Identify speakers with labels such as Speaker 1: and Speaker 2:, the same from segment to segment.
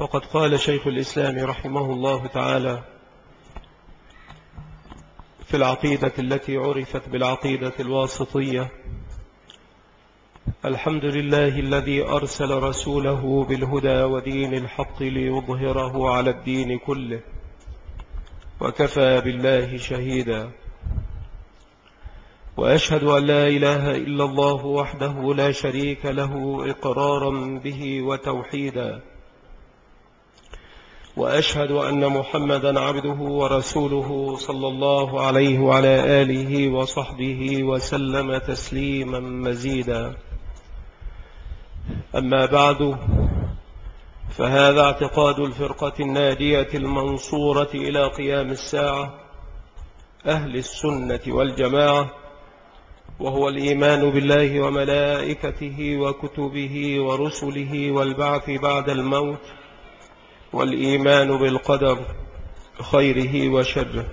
Speaker 1: فقد قال شيخ الإسلام رحمه الله تعالى في العقيدة التي عرفت بالعقيدة الواسطية الحمد لله الذي أرسل رسوله بالهدى ودين الحق ليظهره على الدين كله وكفى بالله شهيدا. وأشهد أن لا إله إلا الله وحده لا شريك له إقرارا به وتوحيدا. وأشهد أن محمدا عبده ورسوله صلى الله عليه وعلى آله وصحبه وسلم تسليما مزيدا. أما بعد فهذا اعتقاد الفرقة النادية المنصورة إلى قيام الساعة أهل السنة والجماعة وهو الإيمان بالله وملائكته وكتبه ورسله والبعث بعد الموت والإيمان بالقدر خيره وشره.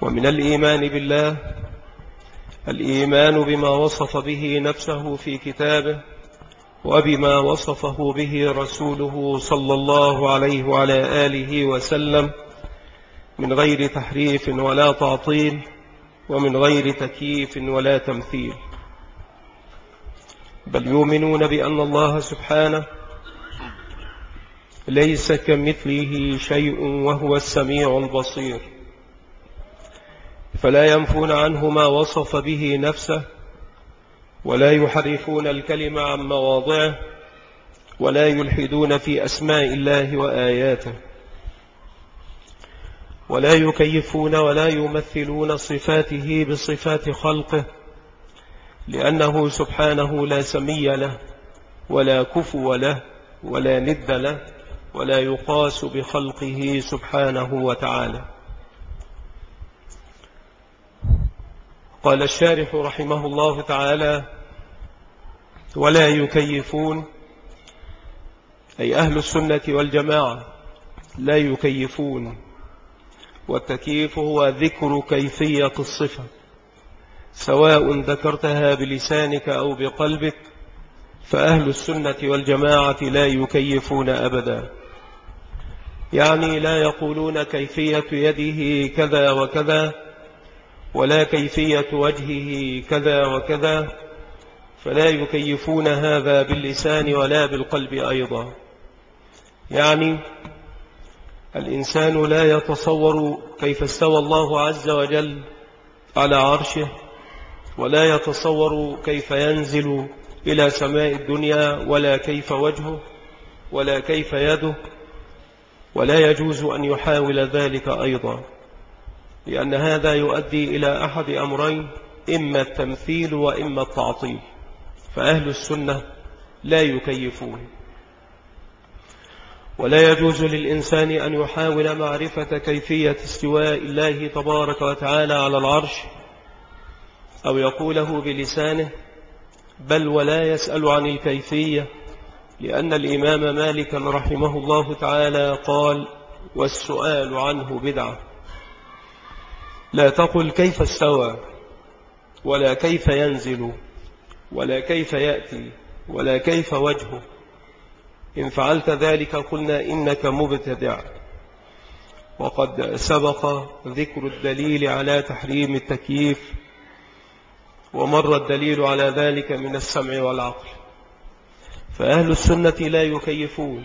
Speaker 1: ومن الإيمان بالله الإيمان بما وصف به نفسه في كتابه وبما وصفه به رسوله صلى الله عليه وعلى آله وسلم من غير تحريف ولا تعطيل ومن غير تكييف ولا تمثيل. بل يؤمنون بأن الله سبحانه ليس كمثله شيء وهو السميع البصير. فلا ينفون عنه ما وصف به نفسه ولا يحرفون الكلمة عن مواضعه ولا يلحدون في أسماء الله وآياته. ولا يكيفون ولا يمثلون صفاته بصفات خلقه لأنه سبحانه لا سمي له ولا كفو له ولا ند له ولا يقاس بخلقه سبحانه وتعالى. قال الشارح رحمه الله تعالى ولا يكيفون أي أهل السنة والجماعة لا يكيفون والتكييف هو ذكر كيفية الصفة. سواء ذكرتها بلسانك أو بقلبك فأهل السنة والجماعة لا يكيفون أبدا. يعني لا يقولون كيفية يده كذا وكذا ولا كيفية وجهه كذا وكذا فلا يكيفون هذا باللسان ولا بالقلب أيضا. يعني الإنسان لا يتصور كيف استوى الله عز وجل على عرشه ولا يتصور كيف ينزل إلى سماء الدنيا ولا كيف وجهه ولا كيف يده. ولا يجوز أن يحاول ذلك أيضا لأن هذا يؤدي إلى أحد أمرين إما التمثيل وإما التعطيل فأهل السنة لا يكيفون. ولا يجوز للإنسان أن يحاول معرفة كيفية استواء الله تبارك وتعالى على العرش أو يقوله بلسانه بل ولا يسأل عن الكيفية لأن الإمام مالك رحمه الله تعالى قال والسؤال عنه بدعة. لا تقل كيف استوى ولا كيف ينزل ولا كيف يأتي ولا كيف وجهه. إن فعلت ذلك قلنا إنك مبتدع. وقد سبق ذكر الدليل على تحريم التكييف ومر الدليل على ذلك من السمع والعقل. فأهل السنة لا يكيفون.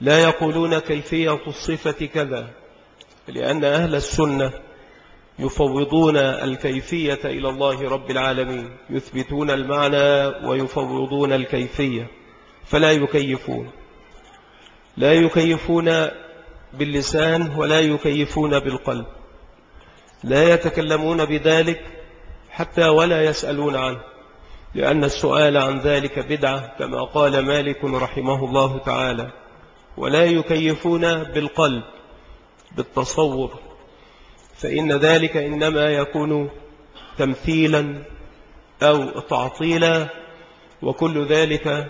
Speaker 1: لا يقولون كيفية الصفة كذا لأن أهل السنة يفوضون الكيفية إلى الله رب العالمين يثبتون المعنى ويفوضون الكيفية فلا يكيفون. لا يكيفون باللسان ولا يكيفون بالقلب. لا يتكلمون بذلك حتى ولا يسألون عنه. لأن السؤال عن ذلك بدعة كما قال مالك رحمه الله تعالى ولا يكيفون بالقلب بالتصور فإن ذلك إنما يكون تمثيلا أو تعطيلا وكل ذلك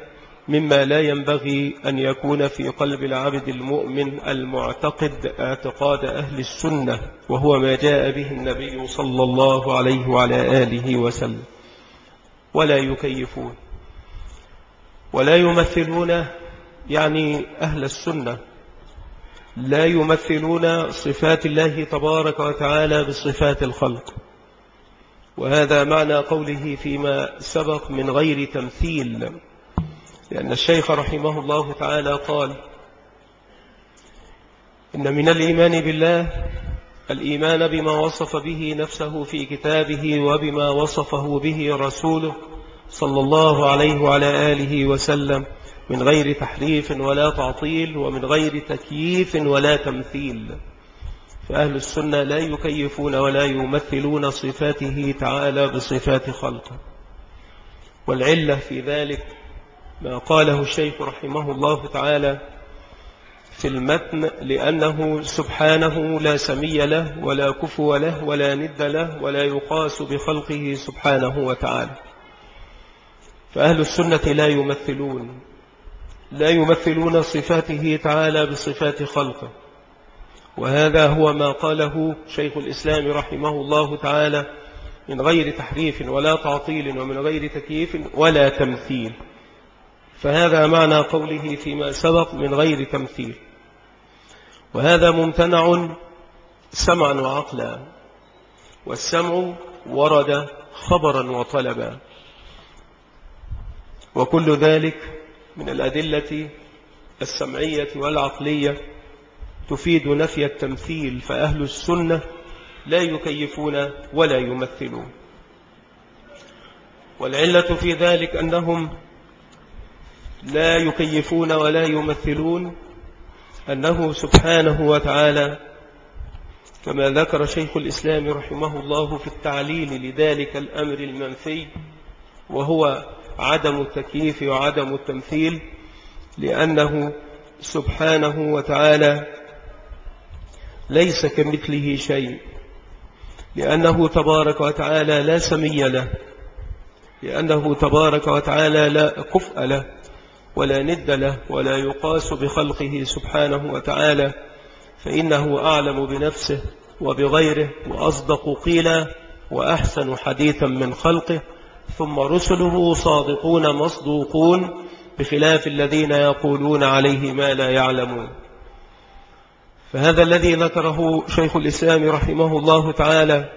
Speaker 1: مما لا ينبغي أن يكون في قلب العبد المؤمن المعتقد اعتقاد أهل السنة وهو ما جاء به النبي صلى الله عليه وعلى آله وسلم. ولا يكيفون. ولا يمثلون يعني أهل السنة لا يمثلون صفات الله تبارك وتعالى بصفات الخلق. وهذا معنى قوله فيما سبق من غير تمثيل. لأن الشيخ رحمه الله تعالى قال إن من الإيمان بالله الإيمان بما وصف به نفسه في كتابه وبما وصفه به رسوله صلى الله عليه وعلى آله وسلم. من غير تحريف ولا تعطيل ومن غير تكييف ولا تمثيل. فأهل السنة لا يكيفون ولا يمثلون صفاته تعالى بصفات خلقه. والعلة في ذلك ما قاله الشيخ رحمه الله تعالى في المتن لأنه سبحانه لا سمي له ولا كفو له ولا ند له ولا يقاس بخلقه سبحانه وتعالى. فأهل السنة لا يمثلون لا يمثلون صفاته تعالى بصفات خلقه. وهذا هو ما قاله شيخ الإسلام رحمه الله تعالى من غير تحريف ولا تعطيل ومن غير تكييف ولا تمثيل. فهذا معنى قوله فيما سبق من غير تمثيل. وهذا ممتنع سمعا وعقلا والسمع ورد خبرا وطلبا. وكل ذلك من الأدلة السمعية والعقلية تفيد نفي التمثيل فأهل السنة لا يكيفون ولا يمثلون. والعلة في ذلك أنهم لا يكيفون ولا يمثلون أنه سبحانه وتعالى كما ذكر شيخ الإسلام رحمه الله في التعليل لذلك الأمر المنفي وهو عدم التكييف وعدم التمثيل لأنه سبحانه وتعالى ليس كمثله شيء لأنه تبارك وتعالى لا سمي له لأنه تبارك وتعالى لا كفء له. ولا ند له ولا يقاس بخلقه سبحانه وتعالى فإنه أعلم بنفسه وبغيره وأصدق قيلا وأحسن حديثا من خلقه ثم رسله صادقون مصدوقون بخلاف الذين يقولون عليه ما لا يعلمون. فهذا الذي ذكره شيخ الإسلام رحمه الله تعالى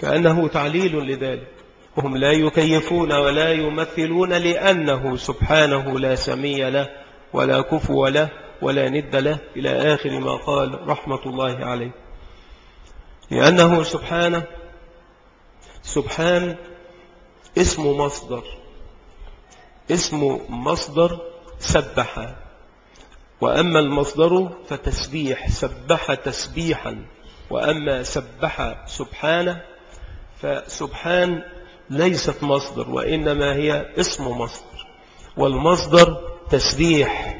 Speaker 1: كأنه تعليل لذلك. وهم لا يكيفون ولا يمثلون لأنه سبحانه لا سمي له ولا كفو له ولا ند له. إلى آخر ما قال رحمة الله عليه. لأنه سبحانه سبحان اسم مصدر اسم مصدر سبح. وأما المصدر فتسبيح سبح تسبيحا. وأما سبح سبحانه فسبحان ليست مصدر وإنما هي اسم مصدر والمصدر تسبيح.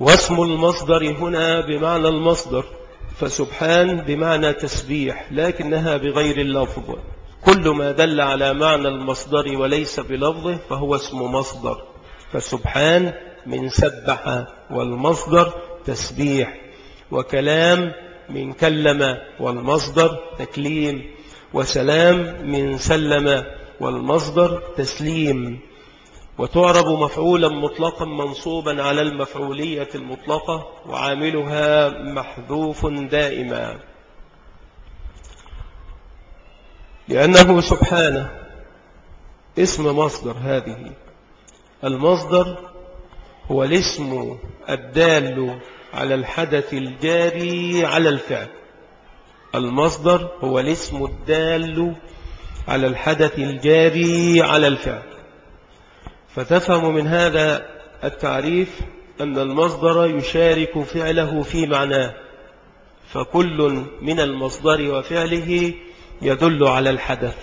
Speaker 1: واسم المصدر هنا بمعنى المصدر فسبحان بمعنى تسبيح لكنها بغير اللفظ. كل ما دل على معنى المصدر وليس بلفظه فهو اسم مصدر فسبحان من سبح والمصدر تسبيح. وكلام من كلم والمصدر تكليم. وسلام من سلم والمصدر تسليم. وتعرب مفعولا مطلقا منصوبا على المفعولية المطلقة وعاملها محذوف دائما. لأنه سبحانه اسم مصدر هذه. المصدر هو الاسم الدال على الحدث الجاري على الفعل. المصدر هو الاسم الدال على الحدث الجاري على الفعل. فتفهم من هذا التعريف أن المصدر يشارك فعله في معناه فكل من المصدر وفعله يدل على الحدث.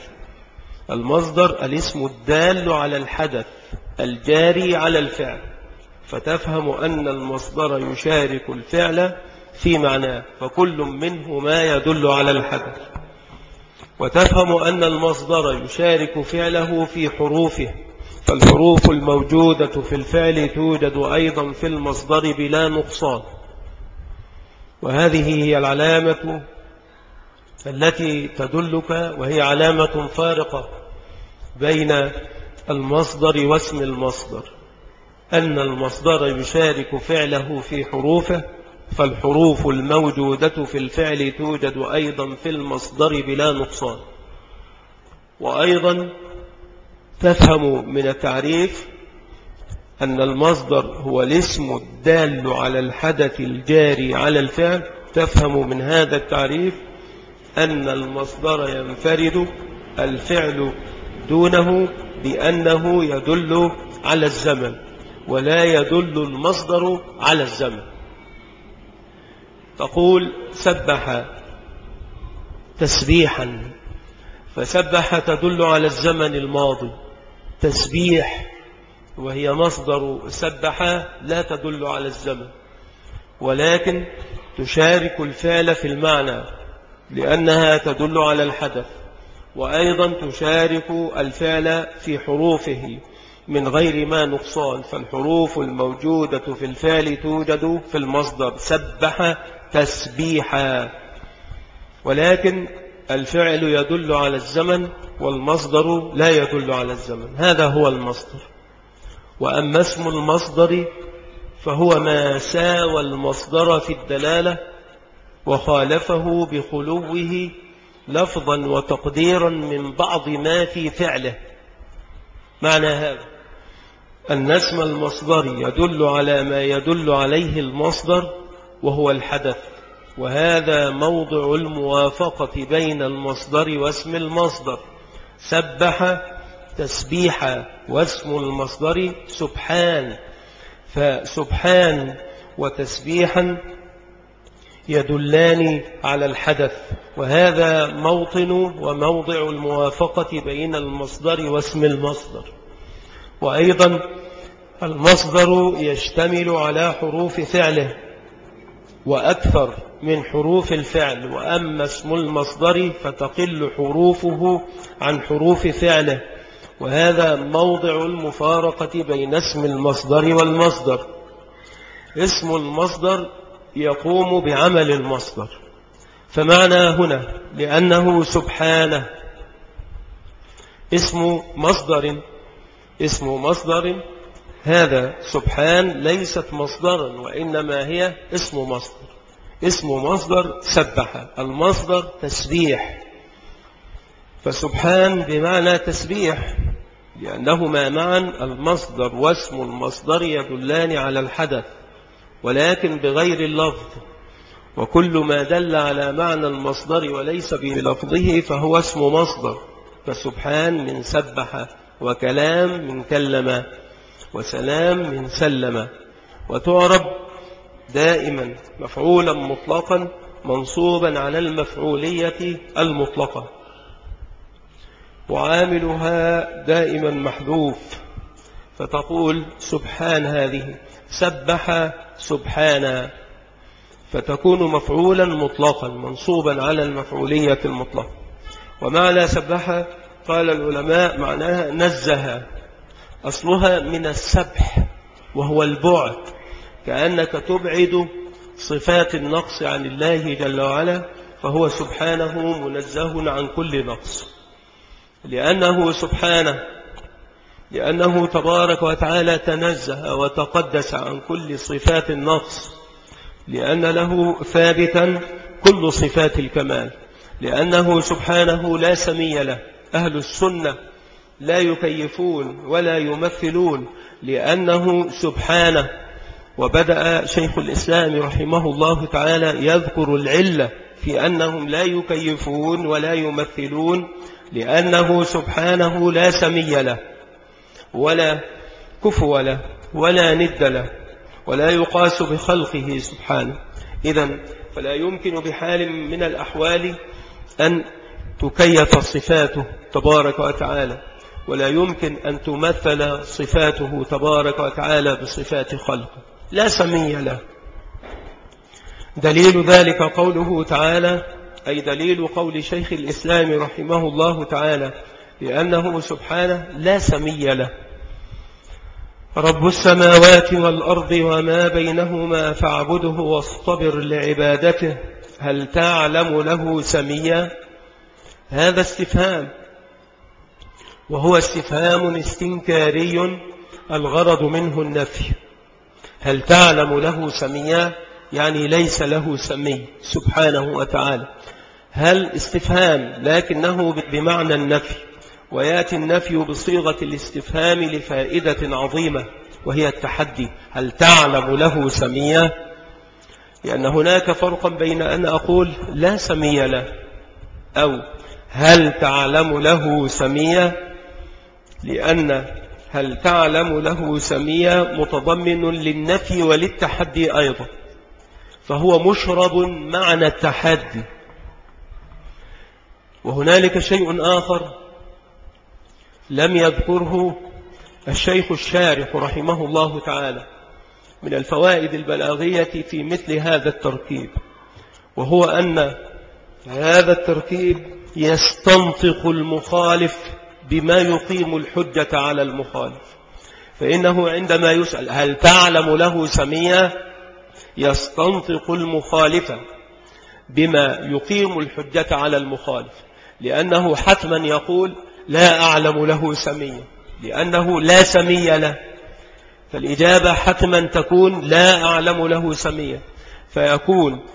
Speaker 1: المصدر الاسم الدال على الحدث الجاري على الفعل. فتفهم أن المصدر يشارك الفعل في معناه فكل منه ما يدل على الحدث وتفهم أن المصدر يشارك فعله في حروفه فالحروف الموجودة في الفعل توجد أيضا في المصدر بلا نقصان. وهذه هي العلامة التي تدلك وهي علامة فارقة بين المصدر واسم المصدر. أن المصدر يشارك فعله في حروفه فالحروف الموجودة في الفعل توجد أيضا في المصدر بلا نقصان. وأيضا تفهم من التعريف أن المصدر هو الاسم الدال على الحدث الجاري على الفعل. تفهم من هذا التعريف أن المصدر ينفرد الفعل دونه بأنه يدل على الزمن ولا يدل المصدر على الزمن. تقول سبح تسبيحا فسبح تدل على الزمن الماضي. تسبيح وهي مصدر سبح لا تدل على الزمن ولكن تشارك الفعل في المعنى لأنها تدل على الحدث وأيضا تشارك الفعل في حروفه من غير ما نقصان. فالحروف الموجودة في الفعل توجد في المصدر سبح تسبيحا. ولكن الفعل يدل على الزمن والمصدر لا يدل على الزمن. هذا هو المصدر. وأما اسم المصدر فهو ما ساوى المصدر في الدلالة وخالفه بخلوه لفظا وتقديرا من بعض ما في فعله. معنى هذا أن اسم المصدر يدل على ما يدل عليه المصدر وهو الحدث. وهذا موضع الموافقة بين المصدر واسم المصدر. سبح تسبيحا واسم المصدر سبحان. فسبحان وتسبيحا يدلان على الحدث. وهذا موطن وموضع الموافقة بين المصدر واسم المصدر. وأيضا المصدر يشتمل على حروف فعله. وأكثر من حروف الفعل وأما اسم المصدر فتقل حروفه عن حروف فعله. وهذا موضع المفارقة بين اسم المصدر والمصدر. اسم المصدر يقوم بعمل المصدر. فمعنى هنا لأنه سبحانه. اسم مصدر اسم مصدر هذا سبحان ليست مصدرا وإنما هي اسم مصدر. اسم مصدر سبح المصدر تسبيح. فسبحان بمعنى تسبيح لأنهما معا المصدر واسم المصدر يدلان على الحدث ولكن بغير اللفظ. وكل ما دل على معنى المصدر وليس بلفظه فهو اسم مصدر. فسبحان من سبح وكلام من كلم وسلام من سلم. وتعرب دائما مفعولا مطلقا منصوبا على المفعولية المطلقة. وعاملها دائما محذوف. فتقول سبحان هذه. سبح سبحانا. فتكون مفعولا مطلقا منصوبا على المفعولية المطلقة. ومعنى سبح قال العلماء معناها نزه. أصلها من السبح وهو البعد كأنك تبعد صفات النقص عن الله جل وعلا فهو سبحانه منزه عن كل نقص. لأنه سبحانه لأنه تبارك وتعالى تنزه وتقدس عن كل صفات النقص لأن له ثابتا كل صفات الكمال لأنه سبحانه لا سمي له أهل السنة لا يكيفون ولا يمثلون لأنه سبحانه. وبدأ شيخ الإسلام رحمه الله تعالى يذكر العلة في أنهم لا يكيفون ولا يمثلون لأنه سبحانه لا سمي له ولا كفو له ولا ند له ولا يقاس بخلقه سبحانه. إذا فلا يمكن بحال من الأحوال أن تكيف صفاته تبارك وتعالى. ولا يمكن أن تمثل صفاته تبارك وتعالى بصفات خلقه. لا سمي له. دليل ذلك قوله تعالى أي دليل قول شيخ الإسلام رحمه الله تعالى لأنه سبحانه لا سمي له. رب السماوات والأرض وما بينهما فاعبده واصطبر لعبادته هل تعلم له سميا هذا استفهام. وهو استفهام استنكاري الغرض منه النفي. هل تعلم له سميا؟ يعني ليس له سمي سبحانه وتعالى. هل استفهام؟ لكنه بمعنى النفي. ويأتي النفي بصيغة الاستفهام لفائدة عظيمة وهي التحدي. هل تعلم له سميا؟ لأن هناك فرقا بين أن أقول لا سمي له أو هل تعلم له سميا؟ لأن هل تعلم له سميا متضمن للنفي وللتحدي أيضا فهو مشرب معنى التحدي. وهنالك شيء آخر لم يذكره الشيخ الشارح رحمه الله تعالى من الفوائد البلاغية في مثل هذا التركيب وهو أن هذا التركيب يستنطق المخالف بما يقيم الحجة على المخالف. فإنه عندما يسأل هل تعلم له سميا يستنطق المخالف بما يقيم الحجة على المخالف. لأنه حتما يقول لا أعلم له سميا لأنه لا سمي له. فالإجابة حتما تكون لا أعلم له سميا فيكون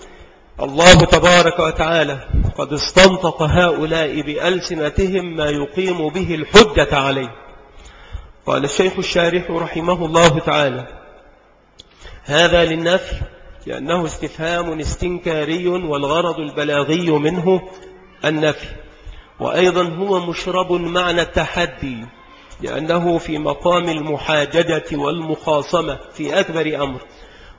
Speaker 1: الله تبارك وتعالى قد استنطق هؤلاء بألسنتهم ما يقيم به الحجة عليه. قال الشيخ الشارح رحمه الله تعالى هذا للنفي لأنه استفهام استنكاري والغرض البلاغي منه النفي وأيضا هو مشرب معنى التحدي لأنه في مقام المحاججة والمخاصمة في أكبر أمر.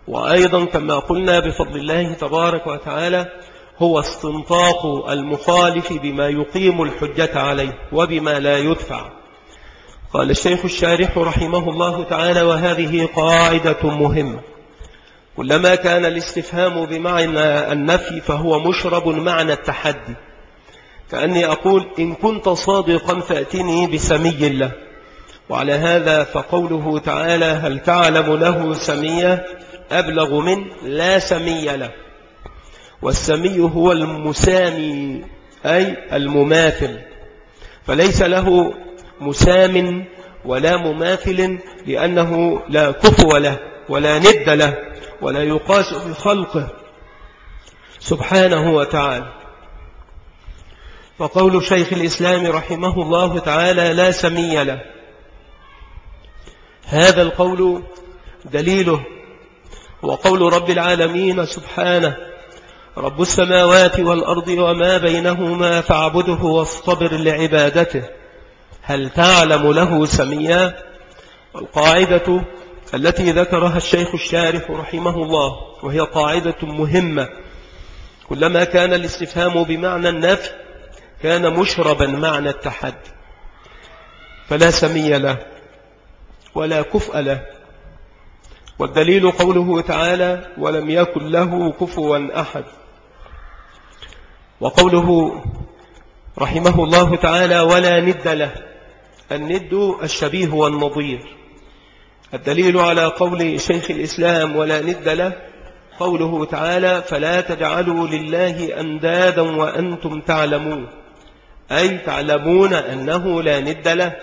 Speaker 1: وأيضا كما قلنا بفضل الله تبارك وتعالى هو استنطاق المخالف بما يقيم الحجة عليه وبما لا يدفع. قال الشيخ الشارح رحمه الله تعالى وهذه قاعدة مهمة. كلما كان الاستفهام بمعنى النفي فهو مشرب معنى التحدي. كأني أقول إن كنت صادقا فأتني بسمي الله. وعلى هذا فقوله تعالى هل تعلم له سمية؟ أبلغ من لا سمي له. والسمي هو المسامي أي المماثل. فليس له مسام ولا مماثل لأنه لا كفو له ولا ند له ولا يقاس بخلقه سبحانه وتعالى. فقول شيخ الإسلام رحمه الله تعالى لا سمي له. هذا القول دليله وقول رب العالمين سبحانه رب السماوات والأرض وما بينهما فاعبده واصطبر لعبادته. هل تعلم له سميا؟ القاعدة التي ذكرها الشيخ الشارح رحمه الله وهي قاعدة مهمة. كلما كان الاستفهام بمعنى النفي كان مشربا معنى التحدي. فلا سمي له ولا كفء له. والدليل قوله تعالى ولم يكن له كفوا أحد. وقوله رحمه الله تعالى ولا ند له. الند الشبيه والنظير. الدليل على قول شيخ الإسلام ولا ند له قوله تعالى فلا تجعلوا لله أندادا وأنتم تعلمون. أي تعلمون أنه لا ند له.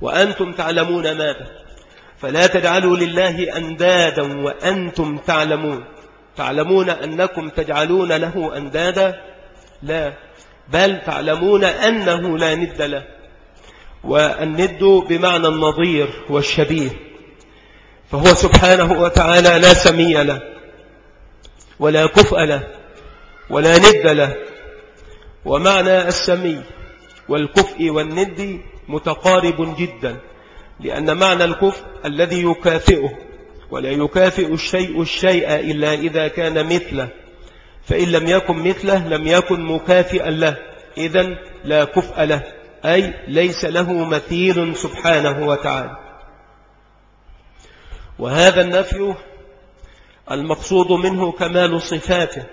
Speaker 1: وأنتم تعلمون ماذا؟ فلا تجعلوا لله أندادا وأنتم تعلمون. تعلمون أنكم تجعلون له أندادا؟ لا. بل تعلمون أنه لا ند له. والند بمعنى النظير والشبيه. فهو سبحانه وتعالى لا سمي له ولا كفء له ولا ند له. ومعنى السمي والكفء والند متقارب جدا. لأن معنى الكفء الذي يكافئه ولا يكافئ الشيء الشيء إلا إذا كان مثله. فإن لم يكن مثله لم يكن مكافئا له. إذا لا كفء له أي ليس له مثيل سبحانه وتعالى. وهذا النفي المقصود منه كمال صفاته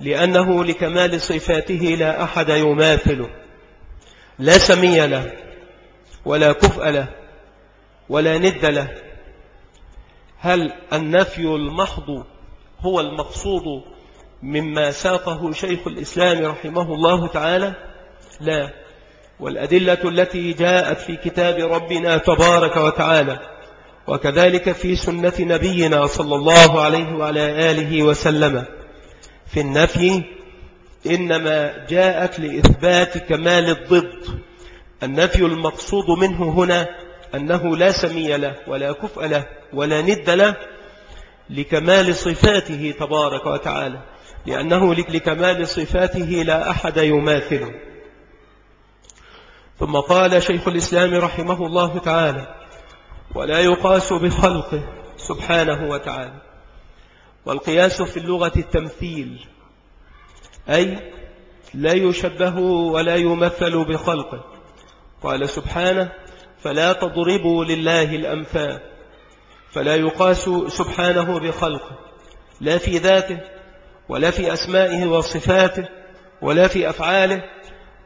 Speaker 1: لأنه لكمال صفاته لا أحد يماثله. لا سمي له ولا كفء له. ولا ند له. هل النفي المحض هو المقصود مما ساقه شيخ الإسلام رحمه الله تعالى؟ لا. والأدلة التي جاءت في كتاب ربنا تبارك وتعالى وكذلك في سنة نبينا صلى الله عليه وعلى آله وسلم. في النفي إنما جاءت لإثبات كمال الضد. النفي المقصود منه هنا أنه لا سمي له ولا كفء له ولا ند له لكمال صفاته تبارك وتعالى لأنه لكمال صفاته لا أحد يماثله. ثم قال شيخ الإسلام رحمه الله تعالى ولا يقاس بخلقه سبحانه وتعالى والقياس في اللغة التمثيل أي لا يشبه ولا يمثل بخلقه. قال سبحانه فلا تضربوا لله الأمثال فلا يقاس سبحانه بخلقه لا في ذاته ولا في أسمائه وصفاته ولا في أفعاله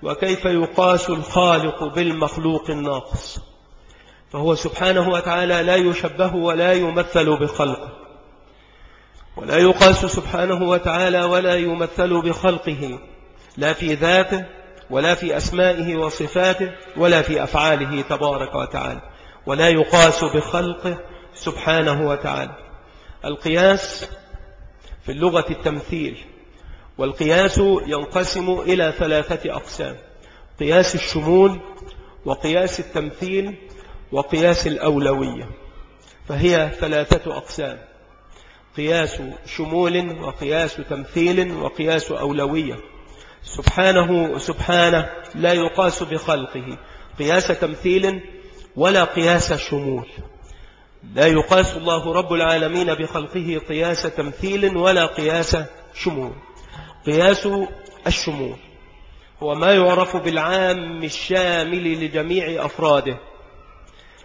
Speaker 1: وكيف يقاس الخالق بالمخلوق الناقص؟ فهو سبحانه وتعالى لا يشبه ولا يمثل بخلقه ولا يقاس سبحانه وتعالى ولا يمثل بخلقه لا في ذاته ولا في أسمائه وصفاته ولا في أفعاله تبارك وتعالى ولا يقاس بخلقه سبحانه وتعالى. القياس في اللغة التمثيل والقياس ينقسم إلى ثلاثة أقسام قياس الشمول وقياس التمثيل وقياس الأولوية فهي ثلاثة أقسام قياس شمول وقياس تمثيل وقياس أولوية. سبحانه سبحانه لا يقاس بخلقه. قياس تمثيل ولا قياس شمول. لا يقاس الله رب العالمين بخلقه قياس تمثيل ولا قياس شمول. قياس الشمول. هو ما يعرف بالعام الشامل لجميع أفراده.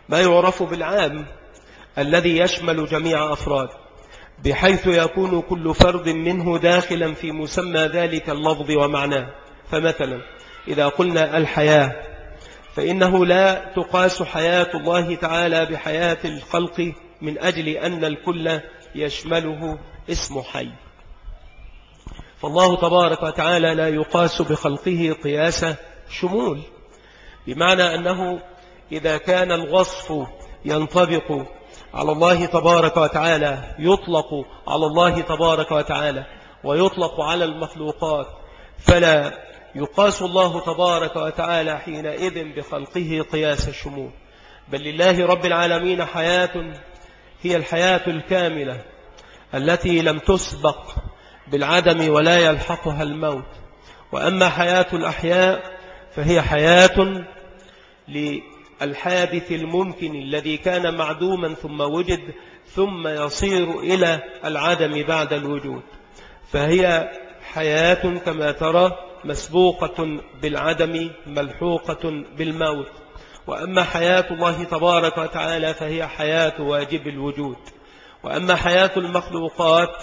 Speaker 1: ما يعرف بالعام الذي يشمل جميع أفراده. بحيث يكون كل فرد منه داخلا في مسمى ذلك اللفظ ومعناه. فمثلا إذا قلنا الحياة فإنه لا تقاس حياة الله تعالى بحياة الخلق من أجل أن الكل يشمله اسم حي. فالله تبارك وتعالى لا يقاس بخلقه قياس شمول بمعنى أنه إذا كان الوصف ينطبق على الله تبارك وتعالى يطلق على الله تبارك وتعالى ويطلق على المخلوقات. فلا يقاس الله تبارك وتعالى حينئذ بخلقه قياس الشمول. بل لله رب العالمين حياة هي الحياة الكاملة التي لم تسبق بالعدم ولا يلحقها الموت. وأما حياة الأحياء فهي حياة للحادث الممكن الذي كان معدوما ثم وجد ثم يصير إلى العدم بعد الوجود. فهي حياة كما ترى مسبوقة بالعدم ملحوقة بالموت. وأما حياة الله تبارك وتعالى فهي حياة واجب الوجود. وأما حياة المخلوقات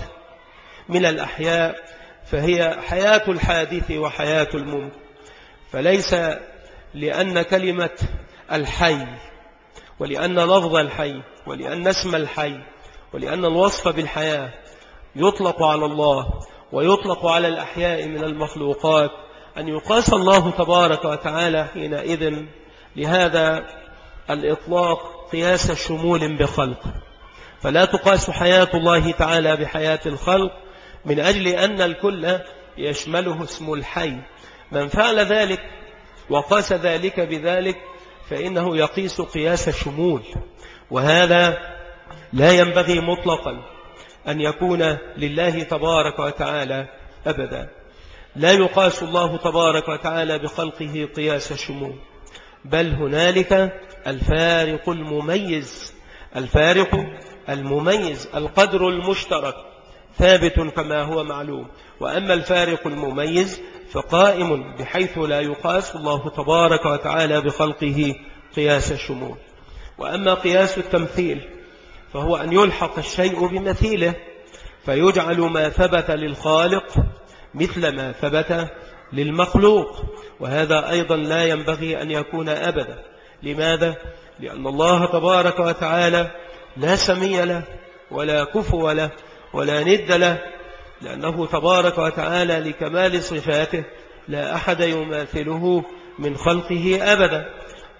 Speaker 1: من الأحياء فهي حياة الحادث وحياة الممكن فليس لأن كلمة الحي ولأن لفظ الحي ولأن اسم الحي ولأن الوصف بالحياة يطلق على الله ويطلق على الأحياء من المخلوقات. أن يقاس الله تبارك وتعالى حينئذ لهذا الإطلاق قياس شمول بخلق. فلا تقاس حياة الله تعالى بحياة الخلق من أجل أن الكل يشمله اسم الحي. من فعل ذلك وقاس ذلك بذلك فإنه يقيس قياس الشمول وهذا لا ينبغي مطلقا أن يكون لله تبارك وتعالى أبدا. لا يقاس الله تبارك وتعالى بخلقه قياس الشمول بل هنالك الفارق المميز الفارق المميز القدر المشترك ثابت كما هو معلوم. وأما الفارق المميز فقائم بحيث لا يقاس الله تبارك وتعالى بخلقه قياس الشمول. وأما قياس التمثيل فهو أن يلحق الشيء بمثيله فيجعل ما ثبت للخالق مثل ما ثبت للمخلوق. وهذا أيضا لا ينبغي أن يكون أبدا. لماذا؟ لأن الله تبارك وتعالى لا سمي له ولا كفو له ولا ند له لأنه تبارك وتعالى لكمال صفاته لا أحد يماثله من خلقه أبدا.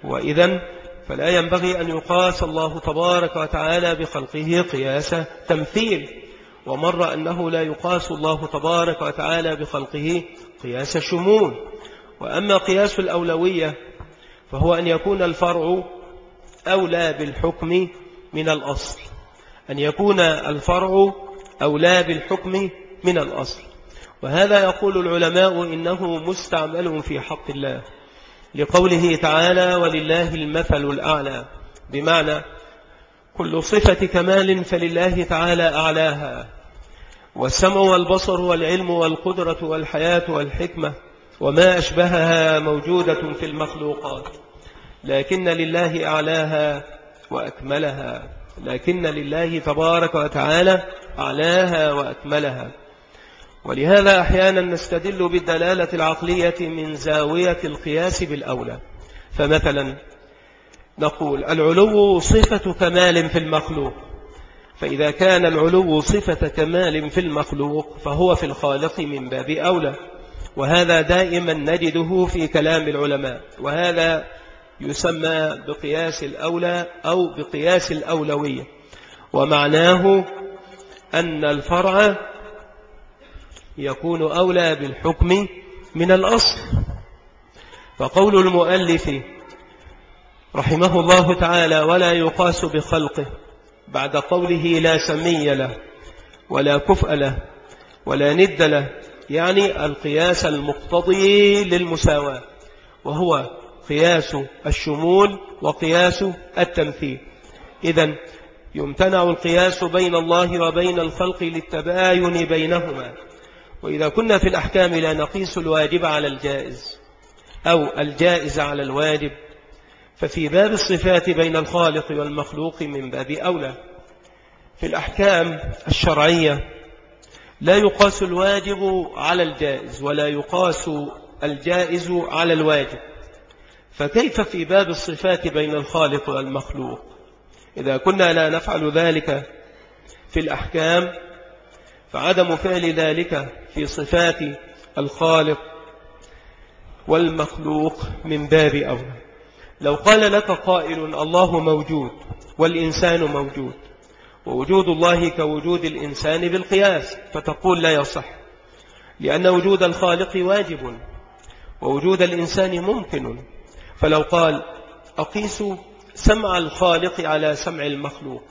Speaker 1: وإذا فلا ينبغي أن يقاس الله تبارك وتعالى بخلقه قياس تمثيل. ومر أنه لا يقاس الله تبارك وتعالى بخلقه قياس شمول. وأما قياس الأولوية فهو أن يكون الفرع أولى بالحكم من الأصل. أن يكون الفرع أولى بالحكم من الأصل. وهذا يقول العلماء إنه مستعمل في حق الله. لقوله تعالى ولله المثل الأعلى بمعنى كل صفة كمال فلله تعالى أعلاها. والسمع والبصر والعلم والقدرة والحياة والحكمة وما أشبهها موجودة في المخلوقات. لكن لله أعلاها وأكملها. لكن لله تبارك وتعالى أعلاها وأكملها. ولهذا أحيانا نستدل بالدلالة العقلية من زاوية القياس بالأولى. فمثلا نقول العلو صفة كمال في المخلوق. فإذا كان العلو صفة كمال في المخلوق فهو في الخالق من باب أولى. وهذا دائما نجده في كلام العلماء. وهذا يسمى بقياس الأولى أو بقياس الأولوية. ومعناه أن الفرع يكون أولى بالحكم من الأصل. فقول المؤلف رحمه الله تعالى ولا يقاس بخلقه بعد قوله لا سمي له ولا كفء له ولا ند له يعني القياس المقتضي للمساواة وهو قياس الشمول وقياس التمثيل. إذا يمتنع القياس بين الله وبين الخلق للتباين بينهما. وإذا كنا في الأحكام لا نقيس الواجب على الجائز أو الجائز على الواجب ففي باب الصفات بين الخالق والمخلوق من باب أولى. في الأحكام الشرعية لا يقاس الواجب على الجائز ولا يقاس الجائز على الواجب. فكيف في باب الصفات بين الخالق والمخلوق؟ إذا كنا لا نفعل ذلك في الأحكام فعدم فعل ذلك في صفات الخالق والمخلوق من باب أولى لو قال لك قائل الله موجود والإنسان موجود ووجود الله كوجود الإنسان بالقياس فتقول لا يصح لأن وجود الخالق واجب ووجود الإنسان ممكن. فلو قال أقيس سمع الخالق على سمع المخلوق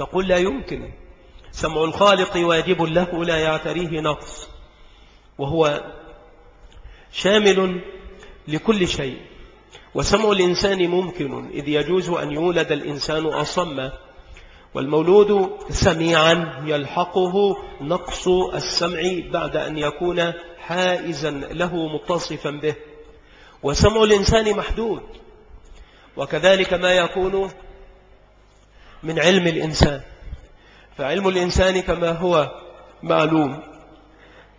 Speaker 1: تقول لا يمكن. سمع الخالق واجب له لا يعتريه نقص. وهو شامل لكل شيء. وسمع الإنسان ممكن إذ يجوز أن يولد الإنسان أصم والمولود سميعا يلحقه نقص السمع بعد أن يكون حائزا له متصفا به. وسمع الإنسان محدود. وكذلك ما يكون من علم الإنسان. فعلم الإنسان كما هو معلوم.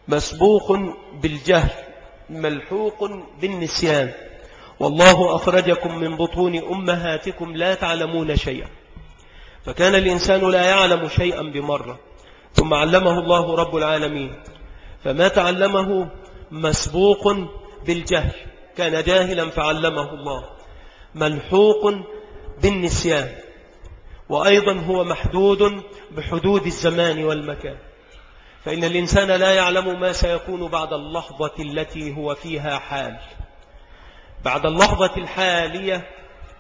Speaker 1: مسبوق بالجهل ملحوق بالنسيان. والله أخرجكم من بطون أمهاتكم لا تعلمون شيئا. فكان الإنسان لا يعلم شيئا بمرة. ثم علمه الله رب العالمين. فما تعلمه مسبوق بالجهل. كان جاهلا فعلمه الله. ملحوق بالنسيان. وأيضا هو محدود بحدود الزمان والمكان. فإن الإنسان لا يعلم ما سيكون بعد اللحظة التي هو فيها حال. بعد اللحظة الحالية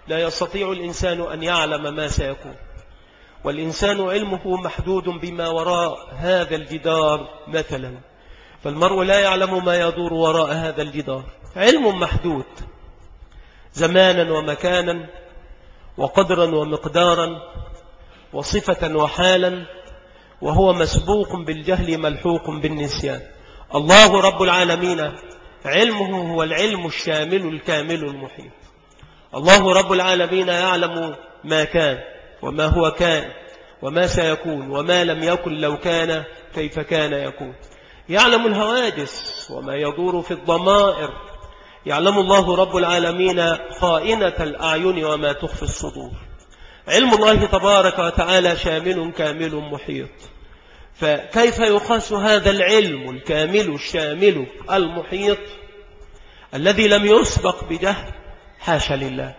Speaker 1: لا يستطيع الإنسان أن يعلم ما سيكون. والإنسان علمه محدود بما وراء هذا الجدار مثلا. فالمرء لا يعلم ما يدور وراء هذا الجدار. علم محدود. زمانا ومكانا. وقدرا ومقدارا وصفة وحالا وهو مسبوق بالجهل ملحوق بالنسيان. الله رب العالمين علمه هو العلم الشامل الكامل المحيط. الله رب العالمين يعلم ما كان وما هو كان وما سيكون وما لم يكن لو كان كيف كان يكون. يعلم الهواجس وما يدور في الضمائر يعلم الله رب العالمين خائنة الأعين وما تخفي الصدور. علم الله تبارك وتعالى شامل كامل محيط. فكيف يقاس هذا العلم الكامل الشامل المحيط؟ الذي لم يسبق بجهل حاشا لله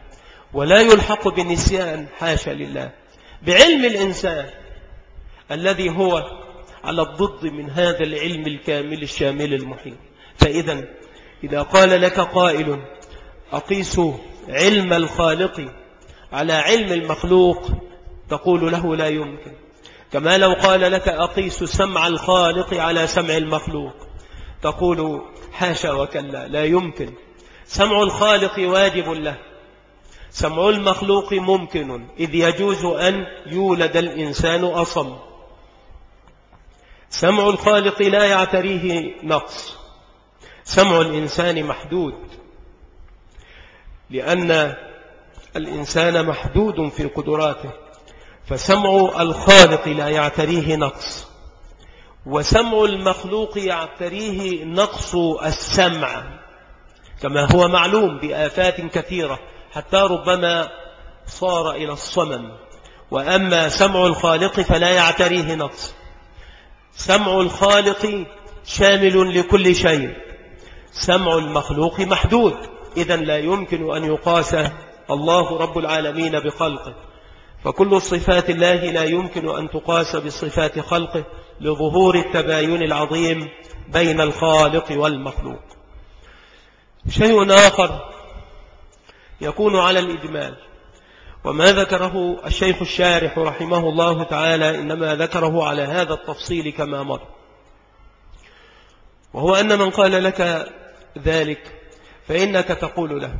Speaker 1: ولا يلحق بالنسيان حاشا لله. بعلم الإنسان الذي هو على الضد من هذا العلم الكامل الشامل المحيط. فإذا إذا قال لك قائل أقيس علم الخالق على علم المخلوق تقول له لا يمكن. كما لو قال لك أقيس سمع الخالق على سمع المخلوق تقول حاشا وكلا لا يمكن. سمع الخالق واجب له سمع المخلوق ممكن إذ يجوز أن يولد الإنسان أصم. سمع الخالق لا يعتريه نقص. سمع الإنسان محدود لأن الإنسان محدود في قدراته فسمع الخالق لا يعتريه نقص وسمع المخلوق يعتريه نقص السمع كما هو معلوم بآفات كثيرة حتى ربما صار إلى الصمم. وأما سمع الخالق فلا يعتريه نقص. سمع الخالق شامل لكل شيء. سمع المخلوق محدود. إذا لا يمكن أن يقاس الله رب العالمين بخلقه. فكل صفات الله لا يمكن أن تقاس بصفات خلقه لظهور التباين العظيم بين الخالق والمخلوق. شيء آخر يكون على الإجمال. وما ذكره الشيخ الشارح رحمه الله تعالى إنما ذكره على هذا التفصيل كما مر. وهو أن من قال لك ذلك فإنك تقول له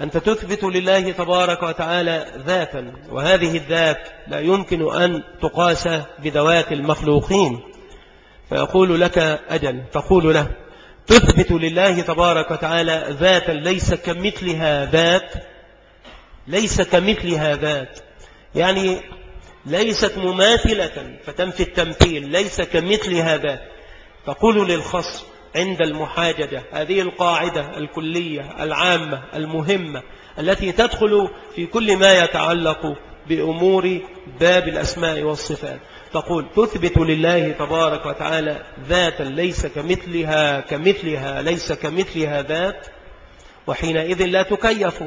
Speaker 1: أنت تثبت لله تبارك وتعالى ذاتا وهذه الذات لا يمكن أن تقاس بذوات المخلوقين. فيقول لك أجل تقول له تثبت لله تبارك وتعالى ذاتا ليس كمثلها ذات ليس كمثلها ذات. يعني ليست مماثلة فتنفي التمثيل ليس كمثلها ذات. تقول للخصم عند المحاججة هذه القاعدة الكلية العامة المهمة التي تدخل في كل ما يتعلق بأمور باب الأسماء والصفات. تقول تثبت لله تبارك وتعالى ذاتا ليس كمثلها كمثلها ليس كمثلها ذات وحينئذ لا تكيف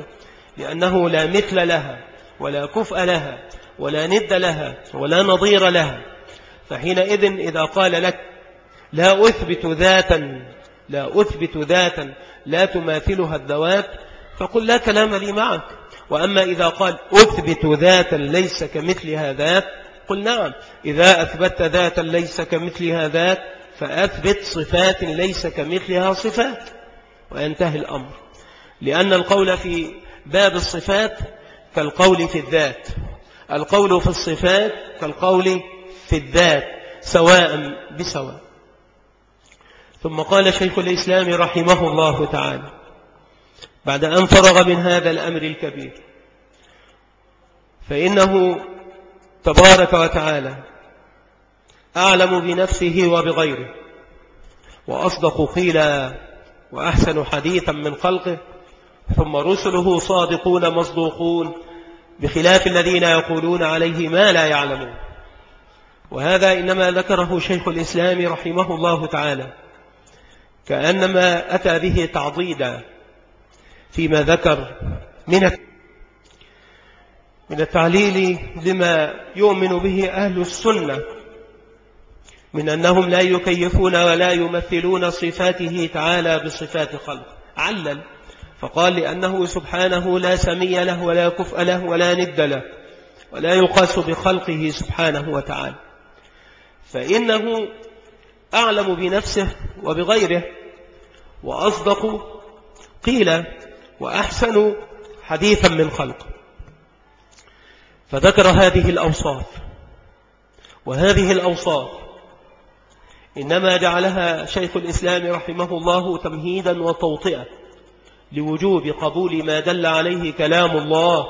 Speaker 1: لأنه لا مثل لها ولا كفء لها ولا ند لها ولا نظير لها. فحينئذ إذا قال لك لا أثبت ذاتا لا أثبت ذاتا لا تماثلها الذوات فقل لا كلام لي معك. وأما إذا قال أثبت ذاتا ليس كمثلها ذات قل نعم. إذا أثبت ذاتا ليس كمثلها ذات فأثبت صفات ليس كمثلها صفات. وينتهي الأمر. لأن القول في باب الصفات كالقول في الذات. القول في الصفات كالقول في الذات سواء بسواء. ثم قال شيخ الإسلام رحمه الله تعالى بعد أن فرغ من هذا الأمر الكبير فإنه تبارك وتعالى أعلم بنفسه وبغيره وأصدق قيلا وأحسن حديثا من خلقه ثم رسله صادقون مصدوقون بخلاف الذين يقولون عليه ما لا يعلمون. وهذا إنما ذكره شيخ الإسلام رحمه الله تعالى. كأنما أتى به تعضيدا فيما ذكر من من التعليل لما يؤمن به أهل السنة من أنهم لا يكيفون ولا يمثلون صفاته تعالى بصفات خلق. علل فقال لأنه سبحانه لا سمي له ولا كفء له ولا ند له ولا يقاس بخلقه سبحانه وتعالى. فإنه أعلم بنفسه وبغيره وأصدق قيل وأحسن حديثا من خلق. فذكر هذه الأوصاف وهذه الأوصاف إنما جعلها شيخ الإسلام رحمه الله تمهيدا وتوطئة لوجوب قبول ما دل عليه كلام الله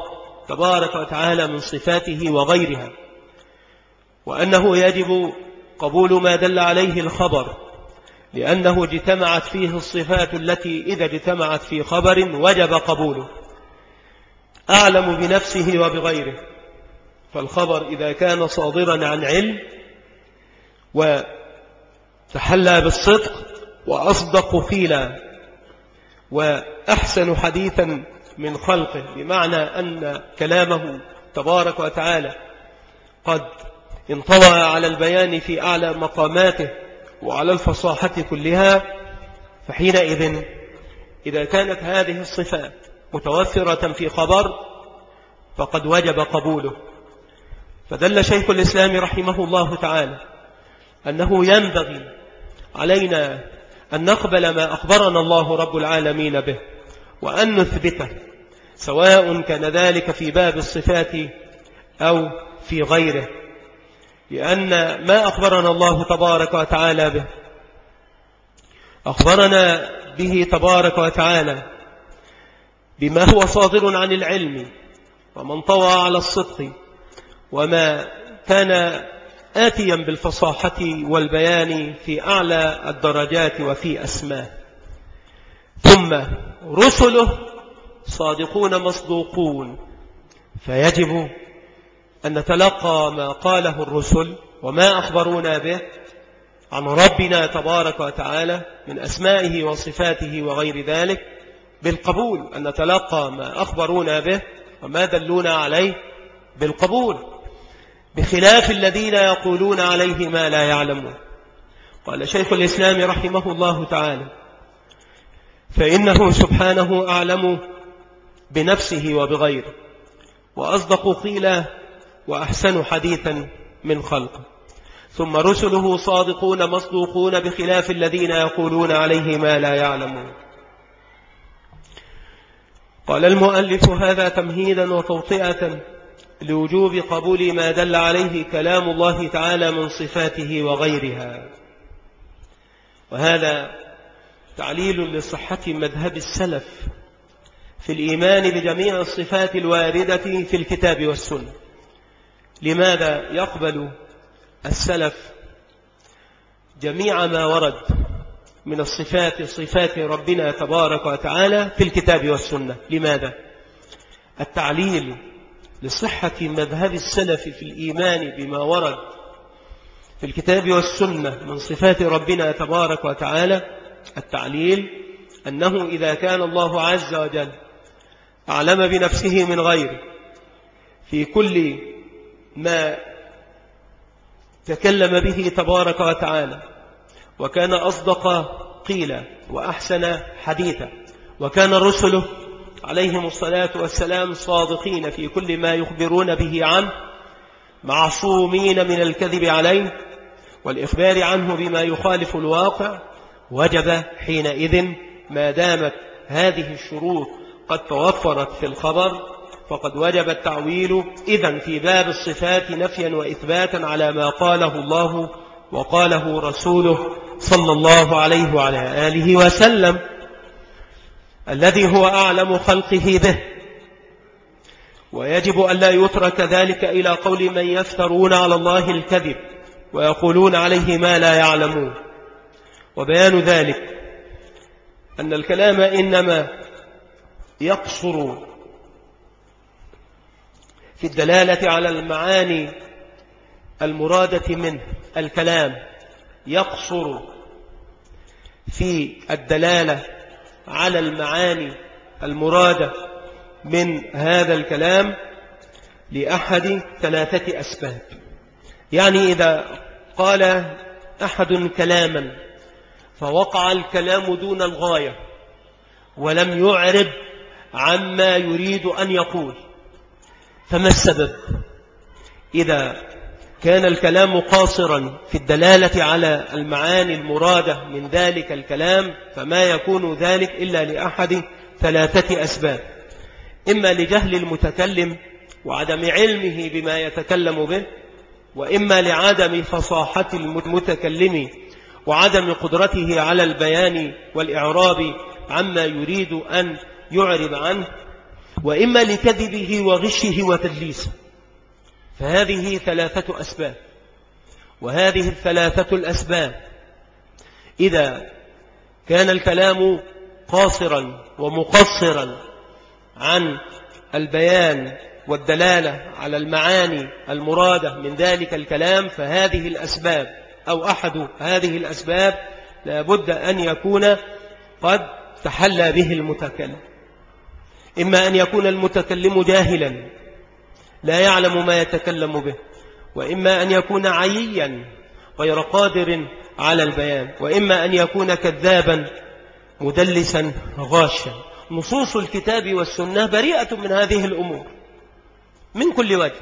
Speaker 1: تبارك وتعالى من صفاته وغيرها وأنه يجب قبول ما دل عليه الخبر لأنه اجتمعت فيه الصفات التي إذا اجتمعت في خبر وجب قبوله. أعلم بنفسه وبغيره. فالخبر إذا كان صادرا عن علم وتحلى بالصدق وأصدق قيلا وأحسن حديثا من خلقه بمعنى أن كلامه تبارك وتعالى قد انطوى على البيان في أعلى مقاماته وعلى الفصاحة كلها فحينئذ إذا كانت هذه الصفات متوفرة في خبر فقد وجب قبوله. فدل شيخ الإسلام رحمه الله تعالى أنه ينبغي علينا أن نقبل ما أخبرنا الله رب العالمين به وأن نثبته سواء كان ذلك في باب الصفات أو في غيره. لأن ما أخبرنا الله تبارك وتعالى به. أخبرنا به تبارك وتعالى بما هو صادر عن العلم ومن طوى على الصدق وما كان آتيا بالفصاحة والبيان في أعلى الدرجات وفي أسماه. ثم رسله صادقون مصدوقون. فيجب أن نتلقى ما قاله الرسل وما أخبرونا به عن ربنا تبارك وتعالى من أسمائه وصفاته وغير ذلك بالقبول أن نتلقى ما أخبرونا به وما دلونا عليه بالقبول بخلاف الذين يقولون عليه ما لا يعلمون. قال شيخ الإسلام رحمه الله تعالى فإنه سبحانه أعلم بنفسه وبغيره وأصدق قيلا وأحسن حديثا من خلقه ثم رسله صادقون مصدوقون بخلاف الذين يقولون عليه ما لا يعلمون. قال المؤلف هذا تمهيدا وتوطئة لوجوب قبول ما دل عليه كلام الله تعالى من صفاته وغيرها. وهذا تعليل لصحة مذهب السلف في الإيمان بجميع الصفات الواردة في الكتاب والسنة. لماذا يقبل السلف جميع ما ورد من الصفات صفات ربنا تبارك وتعالى في الكتاب والسنة لماذا؟ التعليل لصحة مذهب السلف في الإيمان بما ورد في الكتاب والسنة من صفات ربنا تبارك وتعالى التعليل أنه إذا كان الله عز وجل أعلم بنفسه من غيره في كل ما تكلم به تبارك وتعالى وكان أصدق قيلا وأحسن حديثا وكان رسله عليهم الصلاة والسلام صادقين في كل ما يخبرون به عنه معصومين من الكذب عليه والإخبار عنه بما يخالف الواقع وجب حينئذ ما دامت هذه الشروط قد توفرت في الخبر فقد وجب التعويل إذا في باب الصفات نفيا وإثباتا على ما قاله الله وقاله رسوله صلى الله عليه وعلى آله وسلم الذي هو أعلم خلقه به. ويجب أن لا يترك ذلك إلى قول من يفترون على الله الكذب ويقولون عليه ما لا يعلمون. وبيان ذلك أن الكلام إنما يقصر في الدلالة على المعاني المرادة منه الكلام يقصر في الدلالة على المعاني المرادة من هذا الكلام لأحد ثلاثة أسباب. يعني إذا قال أحد كلاما فوقع الكلام دون الغاية ولم يعرب عما يريد أن يقول فما السبب؟ إذا كان الكلام قاصرا في الدلالة على المعاني المرادة من ذلك الكلام فما يكون ذلك إلا لأحد ثلاثة أسباب. إما لجهل المتكلم وعدم علمه بما يتكلم به وإما لعدم فصاحة المتكلم وعدم قدرته على البيان والإعراب عما يريد أن يعرب عنه. وإما لكذبه وغشه وتدليسه. فهذه ثلاثة أسباب. وهذه الثلاثة الأسباب. إذا كان الكلام قاصرا ومقصرا عن البيان والدلالة على المعاني المرادة من ذلك الكلام فهذه الأسباب أو أحد هذه الأسباب لابد أن يكون قد تحلى به المتكلم. إما أن يكون المتكلم جاهلا لا يعلم ما يتكلم به وإما أن يكون عييا غير قادر على البيان وإما أن يكون كذابا مدلسا غاشا. نصوص الكتاب والسنة بريئة من هذه الأمور. من كل وجه.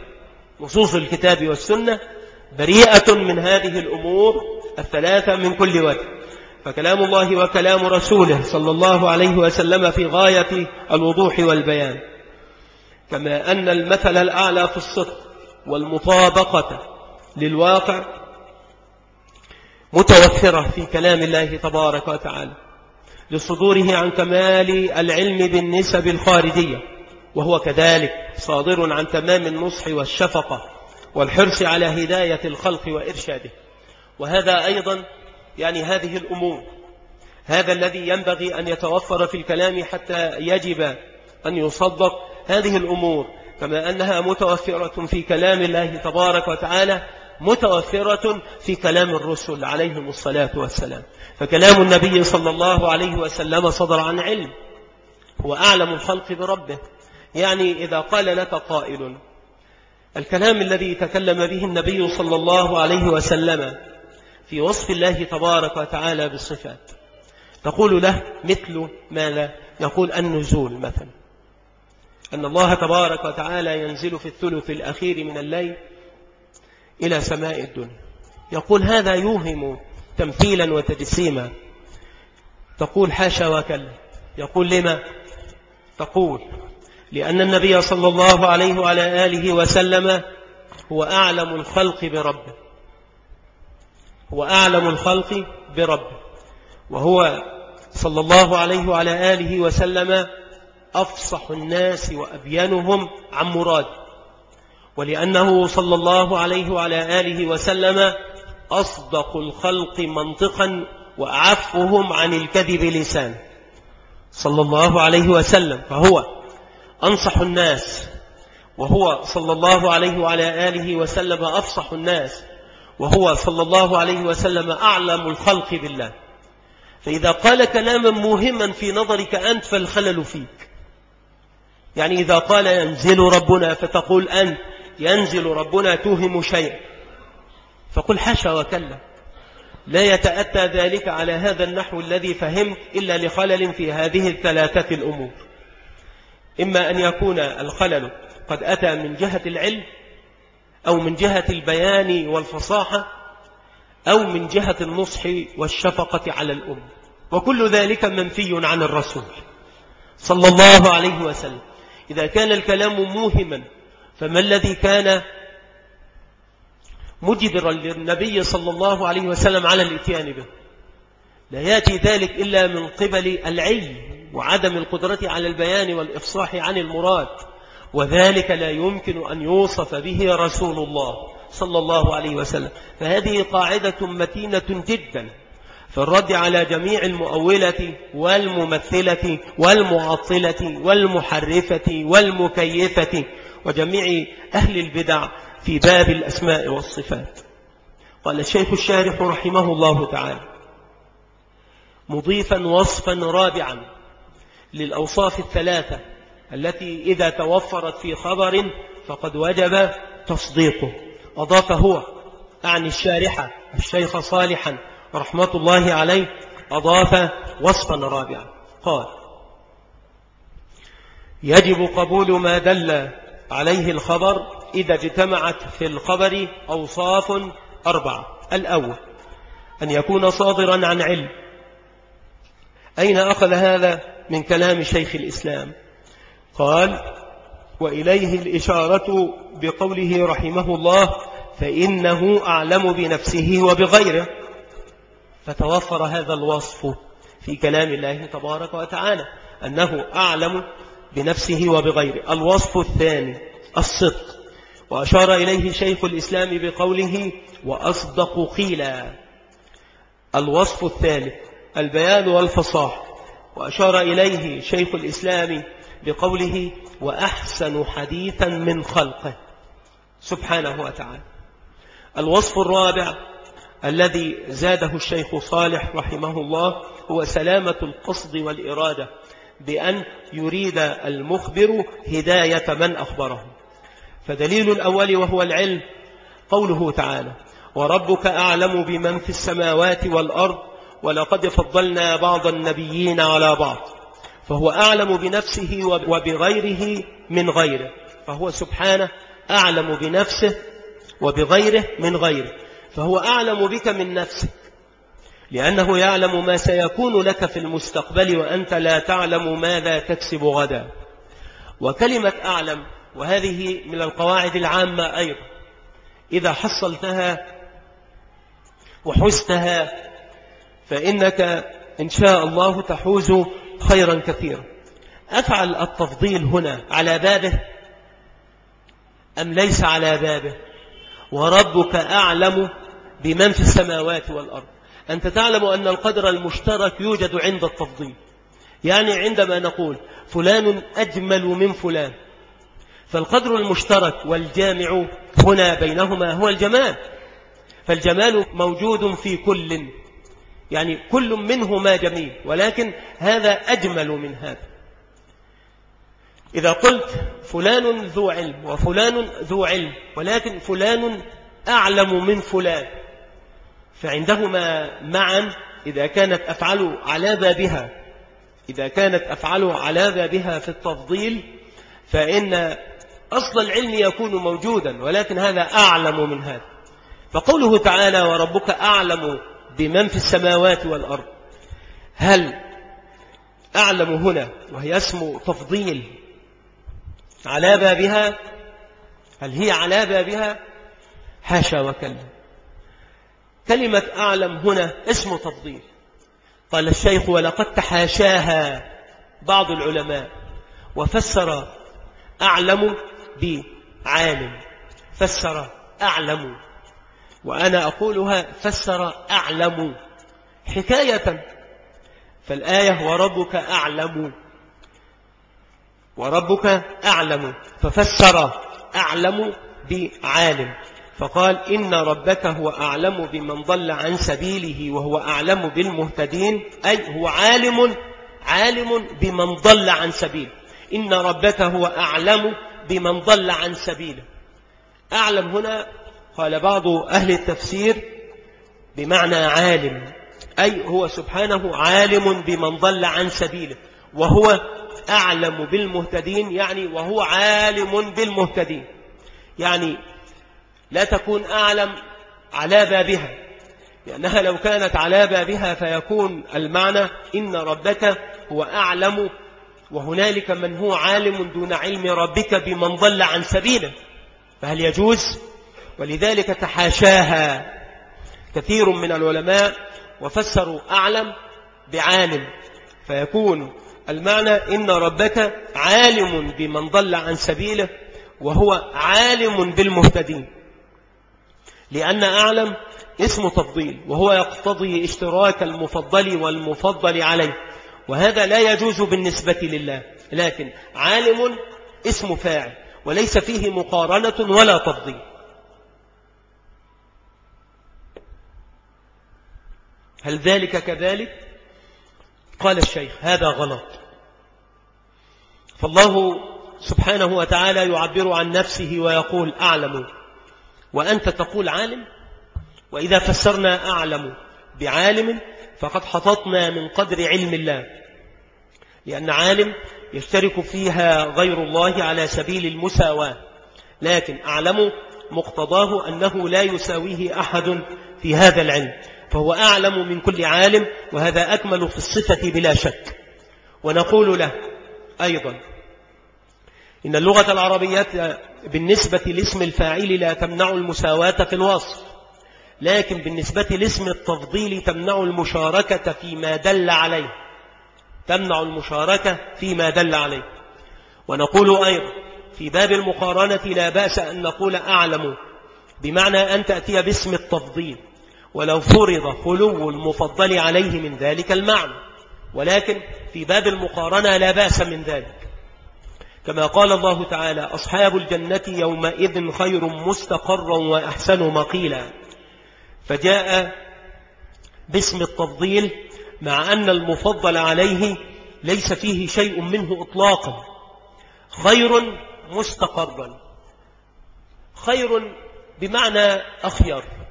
Speaker 1: نصوص الكتاب والسنة بريئة من هذه الأمور الثلاثة من كل وجه. فكلام الله وكلام رسوله صلى الله عليه وسلم في غاية الوضوح والبيان. كما أن المثل الأعلى في الصدق والمطابقة للواقع متوفرة في كلام الله تبارك وتعالى لصدوره عن كمال العلم بالنسب الخارجية وهو كذلك صادر عن تمام النصح والشفقة والحرص على هداية الخلق وإرشاده. وهذا أيضا يعني هذه الأمور. هذا الذي ينبغي أن يتوفر في الكلام حتى يجب أن يصدق هذه الأمور. كما أنها متوفرة في كلام الله تبارك وتعالى متوفرة في كلام الرسل عليهم الصلاة والسلام. فكلام النبي صلى الله عليه وسلم صدر عن علم. هو أعلم الخلق بربه. يعني إذا قال لك قائل الكلام الذي تكلم به النبي صلى الله عليه وسلم في وصف الله تبارك وتعالى بالصفات. تقول له مثل ما لا يقول النزول مثلا. أن الله تبارك وتعالى ينزل في الثلث الأخير من الليل إلى سماء الدنيا. يقول هذا يوهم تمثيلا وتجسيما. تقول حاشا وكلا. يقول لما؟ تقول لأن النبي صلى الله عليه وعلى آله وسلم هو أعلم الخلق بربه. هو أعلم الخلق بربه. وهو صلى الله عليه وعلى آله وسلم أفصح الناس وأبينهم عن مراد ولأنه صلى الله عليه وعلى آله وسلم أصدق الخلق منطقا وأعفهم عن الكذب لسان صلى الله عليه وسلم فهو أنصح الناس. وهو صلى الله عليه وعلى آله وسلم أفصح الناس وهو صلى الله عليه وسلم أعلم الخلق بالله. فإذا قال كلاما مهما في نظرك أنت فالخلل فيك. يعني إذا قال ينزل ربنا فتقول أنت ينزل ربنا توهم شيئا فقل حاشا وكلا. لا يتأتى ذلك على هذا النحو الذي فهمت إلا لخلل في هذه الثلاثة الأمور. إما أن يكون الخلل قد أتى من جهة العلم أو من جهة البيان والفصاحة أو من جهة النصح والشفقة على الأم. وكل ذلك منفي عن الرسول صلى الله عليه وسلم. إذا كان الكلام موهما فما الذي كان مجبرا للنبي صلى الله عليه وسلم على الإتيان به؟ لا يأتي ذلك إلا من قبل العلم وعدم القدرة على البيان والإفصاح عن المراد. وذلك لا يمكن أن يوصف به رسول الله صلى الله عليه وسلم. فهذه قاعدة متينة جدا في الرد على جميع المؤولة والممثلة والمعطلة والمحرفة والمكيفة وجميع أهل البدع في باب الأسماء والصفات. قال الشيخ الشارح رحمه الله تعالى مضيفا وصفا رابعا للأوصاف الثلاثة التي إذا توفرت في خبر فقد وجب تصديقه. أضاف هو أعني الشارحة الشيخ صالحا رحمة الله عليه أضاف وصفا رابعا. قال يجب قبول ما دل عليه الخبر إذا اجتمعت في الخبر أوصاف أربعة. الأول أن يكون صادرا عن علم. أين أخذ هذا من كلام شيخ الإسلام؟ قال وإليه الإشارة بقوله رحمه الله فإنه أعلم بنفسه وبغيره. فتوفر هذا الوصف في كلام الله تبارك وتعالى أنه أعلم بنفسه وبغيره. الوصف الثاني الصدق. وأشار إليه شيخ الإسلام بقوله وأصدق قيلا. الوصف الثالث البيان والفصاح. وأشار إليه شيخ الإسلام بقوله وأحسن حديثا من خلقه. سبحانه وتعالى. الوصف الرابع الذي زاده الشيخ صالح رحمه الله هو سلامة القصد والإرادة بأن يريد المخبر هداية من أخبره. فدليل الأول وهو العلم قوله تعالى وربك أعلم بمن في السماوات والأرض ولقد فضلنا بعض النبيين على بعض فهو أعلم بنفسه وبغيره من غيره. فهو سبحانه أعلم بنفسه وبغيره من غيره. فهو أعلم بك من نفسك. لأنه يعلم ما سيكون لك في المستقبل وأنت لا تعلم ماذا تكسب غدا. وكلمة أعلم وهذه من القواعد العامة أيضا. إذا حصلتها وحزتها فإنك إن شاء الله تحوز خيرا كثيرا. أفعل التفضيل هنا على بابه أم ليس على بابه؟ وربك أعلم بمن في السماوات والأرض. أنت تعلم أن القدر المشترك يوجد عند التفضيل. يعني عندما نقول فلان أجمل من فلان فالقدر المشترك والجامع هنا بينهما هو الجمال. فالجمال موجود في كل يعني كل منهما جميل ولكن هذا أجمل من هذا. إذا قلت فلان ذو علم وفلان ذو علم ولكن فلان أعلم من فلان فعندهما معا إذا كانت أفعل على بابها. إذا كانت أفعل على بابها في التفضيل فإن أصل العلم يكون موجودا ولكن هذا أعلم من هذا. فقوله تعالى وربك أعلم بمن في السماوات والأرض. هل أعلم هنا وهي اسم تفضيل على بابها؟ هل هي على بابها؟ حاشا وكلا. كلمة أعلم هنا اسم تفضيل. قال الشيخ ولقد تحاشاها بعض العلماء وفسر أعلم بعالم. فسر أعلم وأنا أقولها فسر أعلم حكاية. فالآية وربك أعلم. وربك أعلم. ففسر أعلم بعالم. فقال إن ربك هو أعلم بمن ضل عن سبيله وهو أعلم بالمهتدين. أي هو عالم عالم بمن ضل عن سبيله إن ربك هو أعلم بمن ضل عن سبيله أعلم هنا قال بعض أهل التفسير بمعنى عالم أي هو سبحانه عالم بمن ضل عن سبيله وهو أعلم بالمهتدين يعني وهو عالم بالمهتدين يعني لا تكون أعلم على بابها لأنها لو كانت على بابها فيكون المعنى إن ربك هو أعلم وهنالك من هو عالم دون علم ربك بمن ضل عن سبيله فهل يجوز؟ ولذلك تحاشاها كثير من العلماء وفسروا أعلم بعالم. فيكون المعنى إن ربك عالم بمن ضل عن سبيله وهو عالم بالمهتدين. لأن أعلم اسم تفضيل وهو يقتضي اشتراك المفضل والمفضل عليه. وهذا لا يجوز بالنسبة لله لكن عالم اسم فاعل وليس فيه مقارنة ولا تفضيل. هل ذلك كذلك؟ قال الشيخ هذا غلط. فالله سبحانه وتعالى يعبر عن نفسه ويقول أعلم. وأنت تقول عالم؟ وإذا فسرنا أعلم بعالم فقد حططنا من قدر علم الله. لأن عالم يشترك فيها غير الله على سبيل المساواة. لكن أعلم مقتضاه أنه لا يساويه أحد في هذا العلم. فهو أعلم من كل عالم وهذا أكمل في الصفة بلا شك. ونقول له أيضا إن اللغة العربية بالنسبة لاسم الفاعل لا تمنع المساواة في الوصف لكن بالنسبة لاسم التفضيل تمنع المشاركة فيما دل عليه. تمنع المشاركة فيما دل عليه. ونقول أيضا في باب المقارنة لا بأس أن نقول أعلم بمعنى أن تأتي باسم التفضيل. ولو فرض خلو المفضل عليه من ذلك المعنى. ولكن في باب المقارنة لا بأس من ذلك. كما قال الله تعالى أصحاب الجنة يومئذ خير مستقرا وأحسن مقيلا. فجاء باسم التفضيل مع أن المفضل عليه ليس فيه شيء منه إطلاقا. خير مستقرا. خير بمعنى أخير.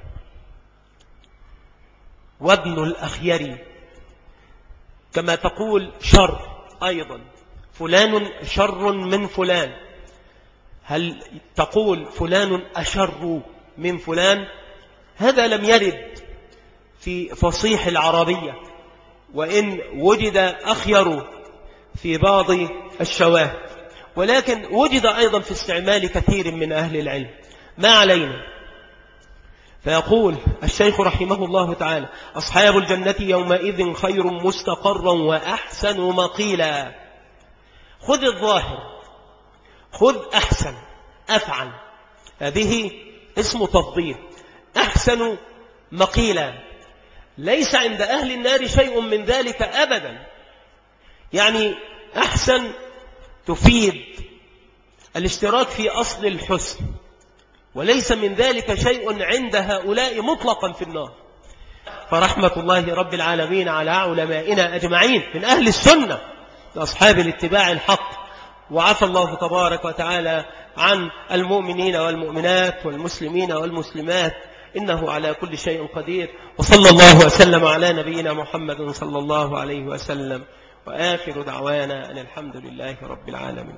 Speaker 1: وابن الأخير كما تقول شر أيضا. فلان شر من فلان. هل تقول فلان أشر من فلان؟ هذا لم يرد في فصيح العربية. وإن وجد أخير في بعض الشواهد. ولكن وجد أيضا في استعمال كثير من أهل العلم. ما علينا؟ فيقول الشيخ رحمه الله تعالى أصحاب الجنة يومئذ خير مستقرا وأحسن مقيلا. خذ الظاهر خذ أحسن أفعل. هذه اسم تفضيل أحسن مقيلا. ليس عند أهل النار شيء من ذلك أبدا. يعني أحسن تفيد الاشتراك في أصل الحسن. وليس من ذلك شيء عند هؤلاء مطلقا في النار. فرحمة الله رب العالمين على علمائنا أجمعين من أهل السنة لأصحاب الاتباع الحق. وعفى الله تبارك وتعالى عن المؤمنين والمؤمنات والمسلمين والمسلمات. إنه على كل شيء قدير. وصلى الله وسلم على نبينا محمد صلى الله عليه وسلم. وآخر دعوانا أن الحمد لله رب العالمين.